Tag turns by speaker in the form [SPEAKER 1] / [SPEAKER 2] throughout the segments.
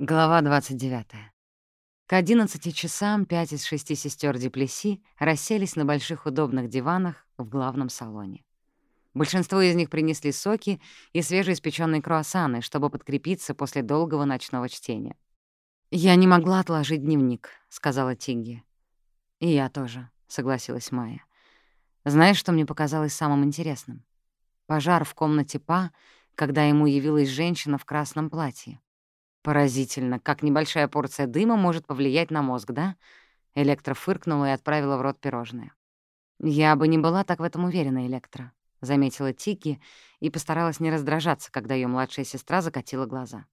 [SPEAKER 1] Глава 29. К 11 часам пять из шести сестер Деплеси расселись на больших удобных диванах в главном салоне. Большинство из них принесли соки и свежеиспечённые круассаны, чтобы подкрепиться после долгого ночного чтения. «Я не могла отложить дневник», — сказала Тигги. «И я тоже», — согласилась Майя. «Знаешь, что мне показалось самым интересным? Пожар в комнате Па, когда ему явилась женщина в красном платье. Поразительно, как небольшая порция дыма может повлиять на мозг, да? Электра фыркнула и отправила в рот пирожное. «Я бы не была так в этом уверена, Электра», — заметила Тики и постаралась не раздражаться, когда ее младшая сестра закатила глаза.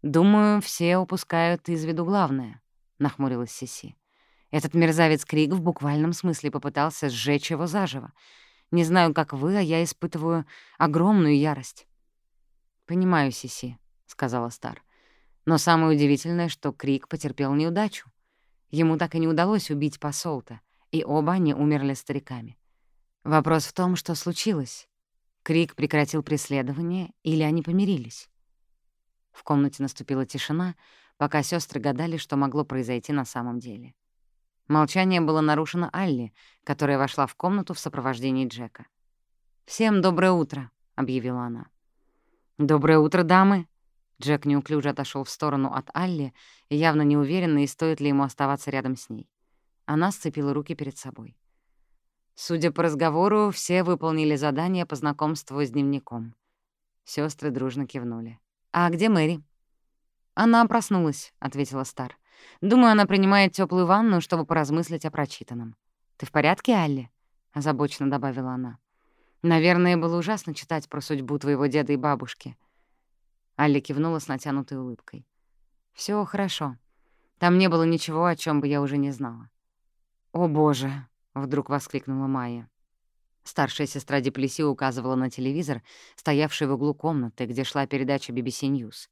[SPEAKER 1] «Думаю, все упускают из виду главное», — нахмурилась Сиси. «Этот мерзавец Криг в буквальном смысле попытался сжечь его заживо. Не знаю, как вы, а я испытываю огромную ярость». «Понимаю, Сиси», — сказала Стар. Но самое удивительное, что Крик потерпел неудачу. Ему так и не удалось убить посолта, и оба они умерли стариками. Вопрос в том, что случилось. Крик прекратил преследование или они помирились? В комнате наступила тишина, пока сестры гадали, что могло произойти на самом деле. Молчание было нарушено Алли, которая вошла в комнату в сопровождении Джека. «Всем доброе утро», — объявила она. «Доброе утро, дамы», Джек неуклюже отошел в сторону от Алли, явно неуверенный, стоит ли ему оставаться рядом с ней. Она сцепила руки перед собой. Судя по разговору, все выполнили задание по знакомству с дневником. Сестры дружно кивнули. «А где Мэри?» «Она проснулась», — ответила Стар. «Думаю, она принимает теплую ванну, чтобы поразмыслить о прочитанном». «Ты в порядке, Алли?» — озабоченно добавила она. «Наверное, было ужасно читать про судьбу твоего деда и бабушки». Алли кивнула с натянутой улыбкой. Все хорошо. Там не было ничего, о чем бы я уже не знала». «О, боже!» — вдруг воскликнула Майя. Старшая сестра Деплеси указывала на телевизор, стоявший в углу комнаты, где шла передача BBC News.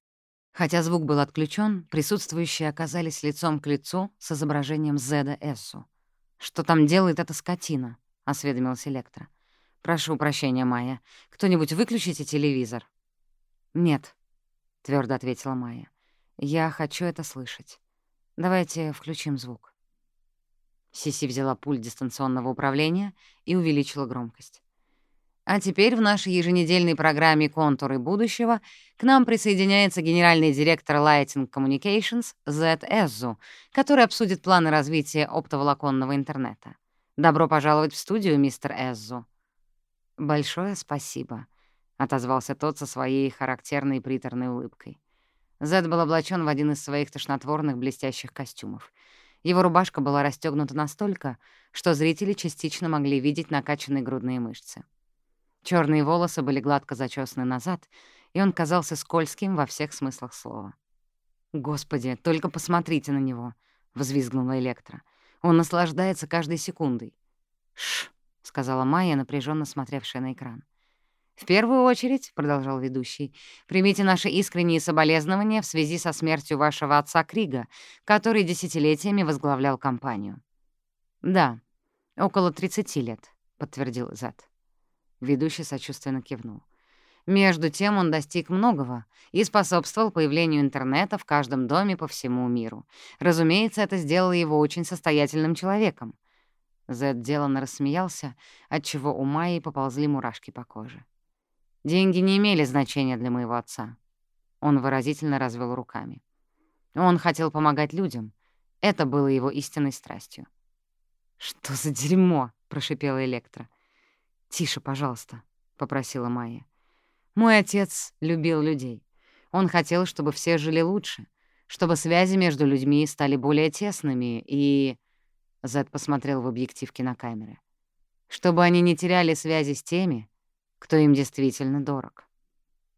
[SPEAKER 1] Хотя звук был отключен, присутствующие оказались лицом к лицу с изображением Зеда Эссу. «Что там делает эта скотина?» — осведомилась Электра. «Прошу прощения, Майя. Кто-нибудь выключите телевизор?» «Нет», — твердо ответила Майя. «Я хочу это слышать. Давайте включим звук». Сиси взяла пульт дистанционного управления и увеличила громкость. А теперь в нашей еженедельной программе «Контуры будущего» к нам присоединяется генеральный директор Lighting Communications Зет Эззу, который обсудит планы развития оптоволоконного интернета. Добро пожаловать в студию, мистер Эззу. Большое спасибо отозвался тот со своей характерной приторной улыбкой. Зед был облачен в один из своих тошнотворных блестящих костюмов. Его рубашка была расстегнута настолько, что зрители частично могли видеть накачанные грудные мышцы. Черные волосы были гладко зачесаны назад, и он казался скользким во всех смыслах слова. «Господи, только посмотрите на него!» — взвизгнула Электра. «Он наслаждается каждой секундой». «Шш!» — сказала Майя, напряженно смотревшая на экран. «В первую очередь», — продолжал ведущий, «примите наши искренние соболезнования в связи со смертью вашего отца Крига, который десятилетиями возглавлял компанию». «Да, около 30 лет», — подтвердил Зет. Ведущий сочувственно кивнул. Между тем он достиг многого и способствовал появлению интернета в каждом доме по всему миру. Разумеется, это сделало его очень состоятельным человеком. Зед деланно рассмеялся, отчего у Майи поползли мурашки по коже. Деньги не имели значения для моего отца. Он выразительно развел руками. Он хотел помогать людям. Это было его истинной страстью. «Что за дерьмо?» — прошипела Электра. «Тише, пожалуйста», — попросила Майя. «Мой отец любил людей. Он хотел, чтобы все жили лучше, чтобы связи между людьми стали более тесными и...» Зед посмотрел в объектив кинокамеры. «Чтобы они не теряли связи с теми, кто им действительно дорог.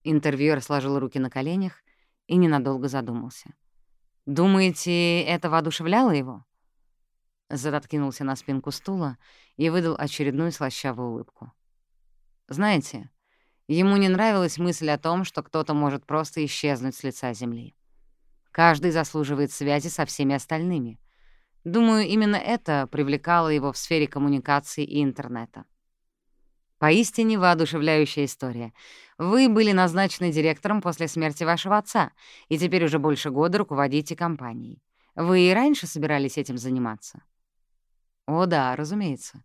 [SPEAKER 1] Интервьюер сложил руки на коленях и ненадолго задумался. «Думаете, это воодушевляло его?» Зад откинулся на спинку стула и выдал очередную слащавую улыбку. «Знаете, ему не нравилась мысль о том, что кто-то может просто исчезнуть с лица земли. Каждый заслуживает связи со всеми остальными. Думаю, именно это привлекало его в сфере коммуникаций и интернета. Поистине воодушевляющая история. Вы были назначены директором после смерти вашего отца, и теперь уже больше года руководите компанией. Вы и раньше собирались этим заниматься? О да, разумеется.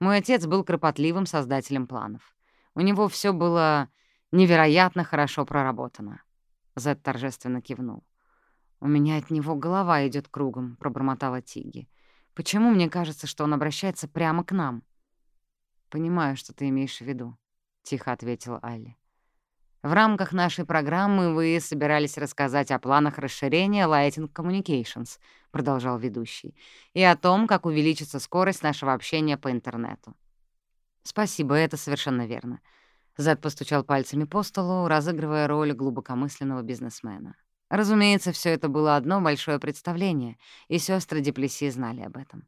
[SPEAKER 1] Мой отец был кропотливым создателем планов. У него все было невероятно хорошо проработано. Зед торжественно кивнул. «У меня от него голова идет кругом», — пробормотала Тиги. «Почему мне кажется, что он обращается прямо к нам?» «Понимаю, что ты имеешь в виду», — тихо ответила Алли. «В рамках нашей программы вы собирались рассказать о планах расширения Lighting Communications», — продолжал ведущий, «и о том, как увеличится скорость нашего общения по интернету». «Спасибо, это совершенно верно». Зед постучал пальцами по столу, разыгрывая роль глубокомысленного бизнесмена. Разумеется, все это было одно большое представление, и сестры Деплеси знали об этом.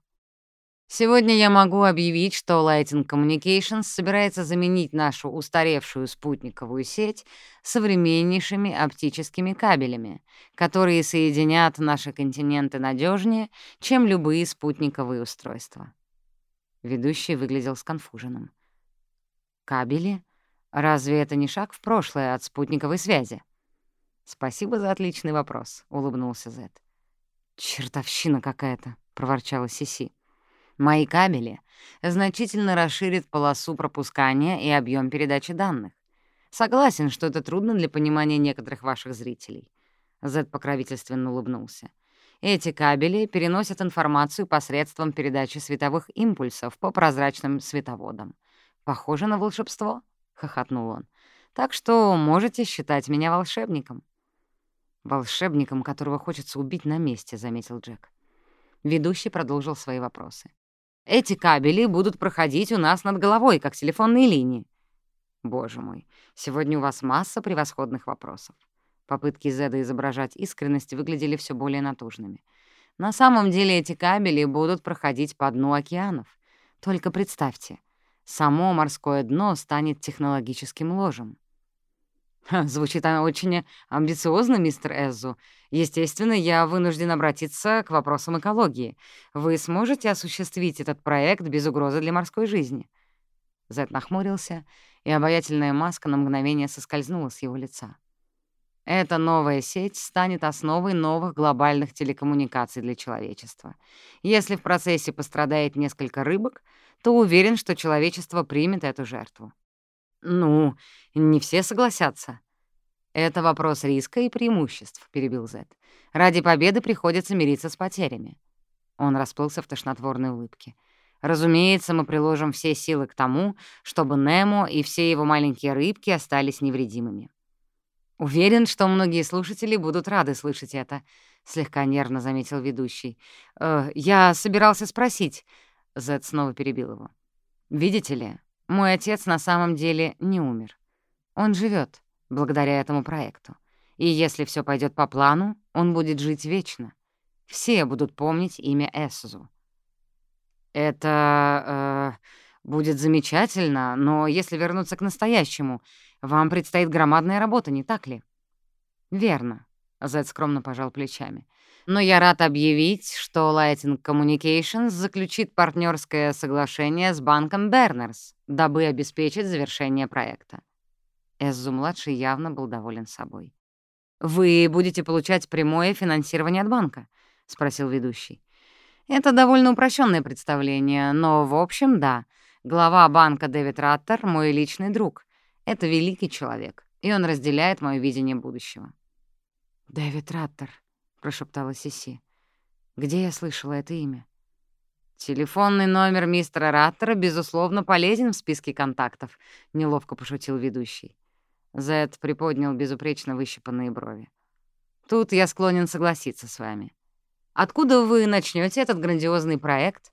[SPEAKER 1] Сегодня я могу объявить, что Lighting Communications собирается заменить нашу устаревшую спутниковую сеть современнейшими оптическими кабелями, которые соединят наши континенты надежнее, чем любые спутниковые устройства. Ведущий выглядел сконфуженным. «Кабели? Разве это не шаг в прошлое от спутниковой связи?» «Спасибо за отличный вопрос», — улыбнулся Зет. «Чертовщина какая-то», — проворчала Сиси. «Мои кабели значительно расширят полосу пропускания и объем передачи данных. Согласен, что это трудно для понимания некоторых ваших зрителей». Зет покровительственно улыбнулся. Эти кабели переносят информацию посредством передачи световых импульсов по прозрачным световодам. «Похоже на волшебство», — хохотнул он. «Так что можете считать меня волшебником». «Волшебником, которого хочется убить на месте», — заметил Джек. Ведущий продолжил свои вопросы. «Эти кабели будут проходить у нас над головой, как телефонные линии». «Боже мой, сегодня у вас масса превосходных вопросов». Попытки Зеда изображать искренность выглядели все более натужными. «На самом деле эти кабели будут проходить по дну океанов. Только представьте, само морское дно станет технологическим ложем. Звучит она очень амбициозно, мистер Эзу. Естественно, я вынужден обратиться к вопросам экологии. Вы сможете осуществить этот проект без угрозы для морской жизни?» Зет нахмурился, и обаятельная маска на мгновение соскользнула с его лица. Эта новая сеть станет основой новых глобальных телекоммуникаций для человечества. Если в процессе пострадает несколько рыбок, то уверен, что человечество примет эту жертву. «Ну, не все согласятся». «Это вопрос риска и преимуществ», — перебил Зет. «Ради победы приходится мириться с потерями». Он расплылся в тошнотворной улыбке. «Разумеется, мы приложим все силы к тому, чтобы Немо и все его маленькие рыбки остались невредимыми». «Уверен, что многие слушатели будут рады слышать это», — слегка нервно заметил ведущий. «Э, «Я собирался спросить...» — Зет снова перебил его. «Видите ли, мой отец на самом деле не умер. Он живет благодаря этому проекту. И если все пойдет по плану, он будет жить вечно. Все будут помнить имя Эссузу. Это э, будет замечательно, но если вернуться к настоящему, вам предстоит громадная работа, не так ли? Верно. Зед скромно пожал плечами. Но я рад объявить, что Lighting Communications заключит партнерское соглашение с банком Бернерс, дабы обеспечить завершение проекта. Эззу-младший явно был доволен собой. «Вы будете получать прямое финансирование от банка?» — спросил ведущий. «Это довольно упрощенное представление, но, в общем, да. Глава банка Дэвид Раттер — мой личный друг. Это великий человек, и он разделяет моё видение будущего». «Дэвид Раттер», — прошептала Сиси. «Где я слышала это имя?» «Телефонный номер мистера Раттера, безусловно, полезен в списке контактов», — неловко пошутил ведущий. Зед приподнял безупречно выщипанные брови. «Тут я склонен согласиться с вами. Откуда вы начнете этот грандиозный проект?»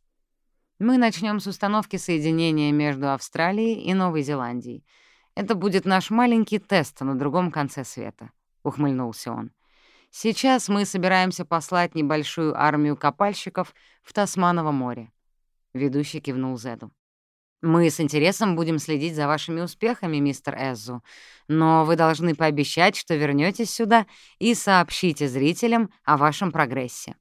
[SPEAKER 1] «Мы начнем с установки соединения между Австралией и Новой Зеландией. Это будет наш маленький тест на другом конце света», — ухмыльнулся он. Сейчас мы собираемся послать небольшую армию копальщиков в Тасманово море». Ведущий кивнул Зеду. «Мы с интересом будем следить за вашими успехами, мистер Эзу, но вы должны пообещать, что вернётесь сюда и сообщите зрителям о вашем прогрессе».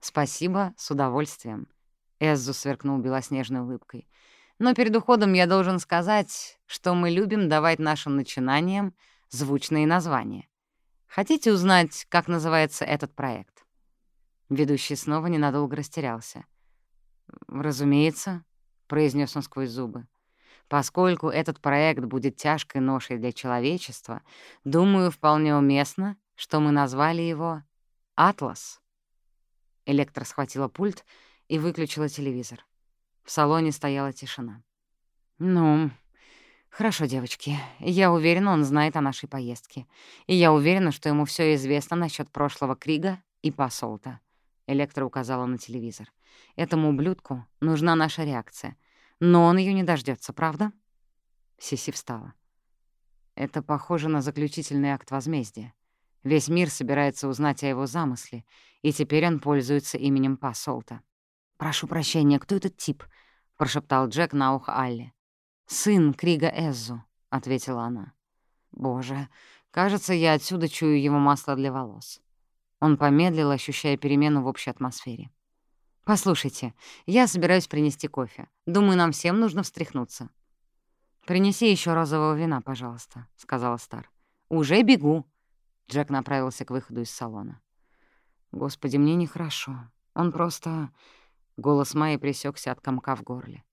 [SPEAKER 1] «Спасибо, с удовольствием», — Эзу сверкнул белоснежной улыбкой. Но перед уходом я должен сказать, что мы любим давать нашим начинаниям звучные названия. Хотите узнать, как называется этот проект?» Ведущий снова ненадолго растерялся. «Разумеется», — произнес он сквозь зубы. «Поскольку этот проект будет тяжкой ношей для человечества, думаю, вполне уместно, что мы назвали его «Атлас». Электро схватила пульт и выключила телевизор. В салоне стояла тишина. «Ну, хорошо, девочки. Я уверена, он знает о нашей поездке. И я уверена, что ему все известно насчет прошлого Крига и посолта». Электро указала на телевизор. «Этому ублюдку нужна наша реакция. Но он ее не дождется, правда?» Сиси встала. «Это похоже на заключительный акт возмездия. Весь мир собирается узнать о его замысле, и теперь он пользуется именем посолта. «Прошу прощения, кто этот тип?» — прошептал Джек на ухо Алле. «Сын Крига Эззу», — ответила она. «Боже, кажется, я отсюда чую его масло для волос». Он помедлил, ощущая перемену в общей атмосфере. «Послушайте, я собираюсь принести кофе. Думаю, нам всем нужно встряхнуться». «Принеси еще розового вина, пожалуйста», — сказала Стар. «Уже бегу». Джек направился к выходу из салона. «Господи, мне нехорошо. Он просто...» Голос Майи пресекся от комка в горле.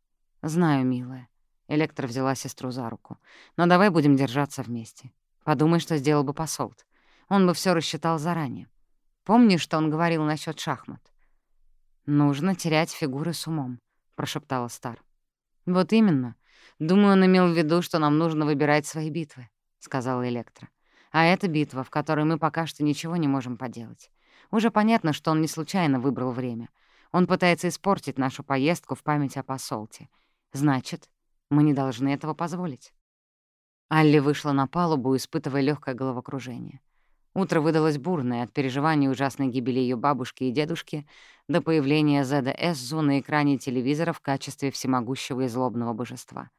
[SPEAKER 1] «Знаю, милая». Электра взяла сестру за руку. «Но давай будем держаться вместе. Подумай, что сделал бы посолт. Он бы все рассчитал заранее. Помнишь, что он говорил насчет шахмат?» «Нужно терять фигуры с умом», — прошептала Стар. «Вот именно. Думаю, он имел в виду, что нам нужно выбирать свои битвы», — сказала Электра. «А это битва, в которой мы пока что ничего не можем поделать. Уже понятно, что он не случайно выбрал время. Он пытается испортить нашу поездку в память о посолте. Значит, мы не должны этого позволить. Алли вышла на палубу, испытывая легкое головокружение. Утро выдалось бурное от переживаний ужасной гибели ее бабушки и дедушки до появления ЗДС на экране телевизора в качестве всемогущего и злобного божества.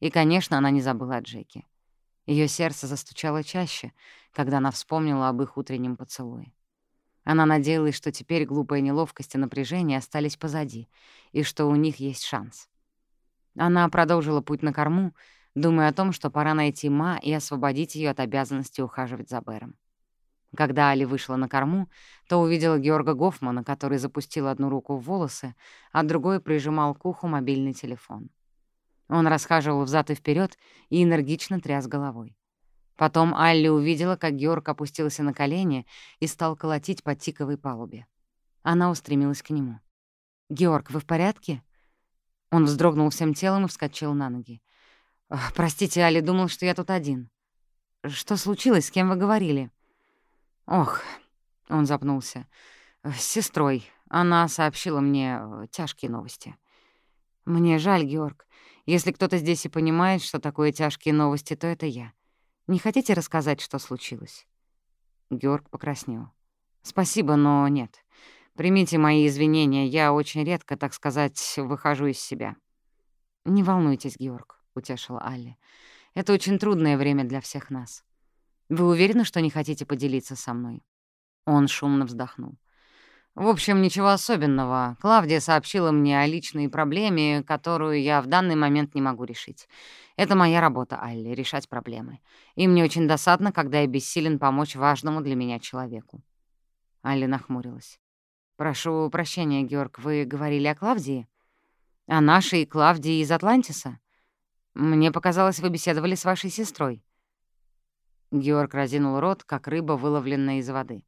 [SPEAKER 1] И, конечно, она не забыла о Джеке. Ее сердце застучало чаще, когда она вспомнила об их утреннем поцелуе. Она надеялась, что теперь глупая неловкость и напряжение остались позади, и что у них есть шанс. Она продолжила путь на корму, думая о том, что пора найти Ма и освободить ее от обязанности ухаживать за Бэром. Когда Али вышла на корму, то увидела Георга Гофмана, который запустил одну руку в волосы, а другой прижимал к уху мобильный телефон. Он расхаживал взад и вперед и энергично тряс головой. Потом Алли увидела, как Георг опустился на колени и стал колотить по тиковой палубе. Она устремилась к нему. «Георг, вы в порядке?» Он вздрогнул всем телом и вскочил на ноги. «Простите, Али, думал, что я тут один. Что случилось? С кем вы говорили?» «Ох», — он запнулся, — «с сестрой. Она сообщила мне э, тяжкие новости». «Мне жаль, Георг. Если кто-то здесь и понимает, что такое тяжкие новости, то это я. Не хотите рассказать, что случилось?» Георг покраснел. «Спасибо, но нет. Примите мои извинения, я очень редко, так сказать, выхожу из себя». «Не волнуйтесь, Георг», — утешила Алли. «Это очень трудное время для всех нас. Вы уверены, что не хотите поделиться со мной?» Он шумно вздохнул. В общем, ничего особенного. Клавдия сообщила мне о личной проблеме, которую я в данный момент не могу решить. Это моя работа, Алли, решать проблемы. И мне очень досадно, когда я бессилен помочь важному для меня человеку. Алли нахмурилась. «Прошу прощения, Георг, вы говорили о Клавдии? О нашей Клавдии из Атлантиса? Мне показалось, вы беседовали с вашей сестрой». Георг разинул рот, как рыба, выловленная из воды.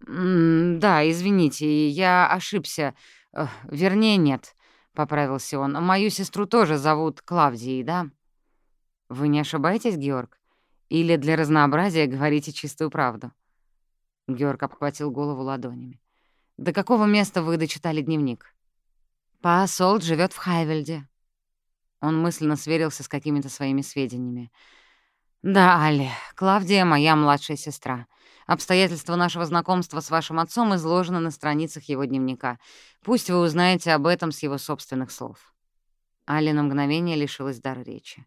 [SPEAKER 1] «Да, извините, я ошибся. Вернее, нет», — поправился он. «Мою сестру тоже зовут Клавдией, да?» «Вы не ошибаетесь, Георг? Или для разнообразия говорите чистую правду?» Георг обхватил голову ладонями. «До какого места вы дочитали дневник?» «Па Солт живет в Хайвельде». Он мысленно сверился с какими-то своими сведениями. «Да, Али, Клавдия — моя младшая сестра. Обстоятельства нашего знакомства с вашим отцом изложены на страницах его дневника. Пусть вы узнаете об этом с его собственных слов». Али на мгновение лишилась дара речи.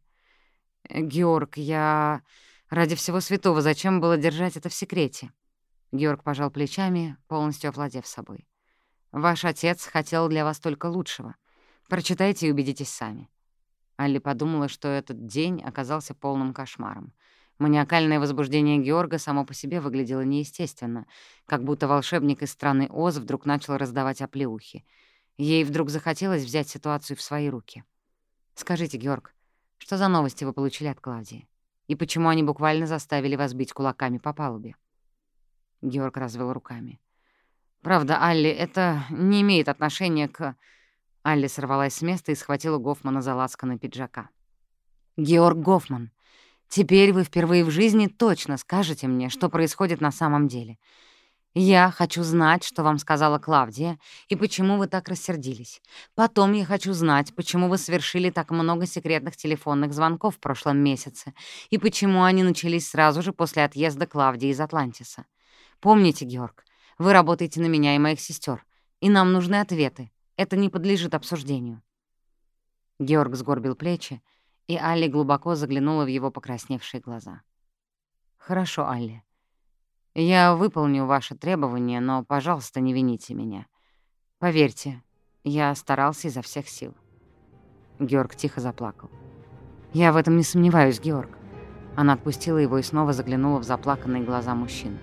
[SPEAKER 1] «Георг, я... Ради всего святого, зачем было держать это в секрете?» Георг пожал плечами, полностью овладев собой. «Ваш отец хотел для вас только лучшего. Прочитайте и убедитесь сами». Алли подумала, что этот день оказался полным кошмаром. Маниакальное возбуждение Георга само по себе выглядело неестественно, как будто волшебник из страны Оз вдруг начал раздавать оплеухи. Ей вдруг захотелось взять ситуацию в свои руки. «Скажите, Георг, что за новости вы получили от Клавдии? И почему они буквально заставили вас бить кулаками по палубе?» Георг развел руками. «Правда, Алли, это не имеет отношения к...» Алли сорвалась с места и схватила Гофмана за лацканы пиджака. «Георг Гофман, теперь вы впервые в жизни точно скажете мне, что происходит на самом деле. Я хочу знать, что вам сказала Клавдия, и почему вы так рассердились. Потом я хочу знать, почему вы совершили так много секретных телефонных звонков в прошлом месяце, и почему они начались сразу же после отъезда Клавдии из Атлантиса. Помните, Георг, вы работаете на меня и моих сестер, и нам нужны ответы. Это не подлежит обсуждению». Георг сгорбил плечи, и Алли глубоко заглянула в его покрасневшие глаза. «Хорошо, Алли. Я выполню ваши требования, но, пожалуйста, не вините меня. Поверьте, я старался изо всех сил». Георг тихо заплакал. «Я в этом не сомневаюсь, Георг». Она отпустила его и снова заглянула в заплаканные глаза мужчины.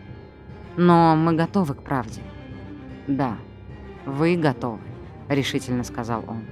[SPEAKER 1] «Но мы готовы к правде». «Да, вы готовы», — решительно сказал он.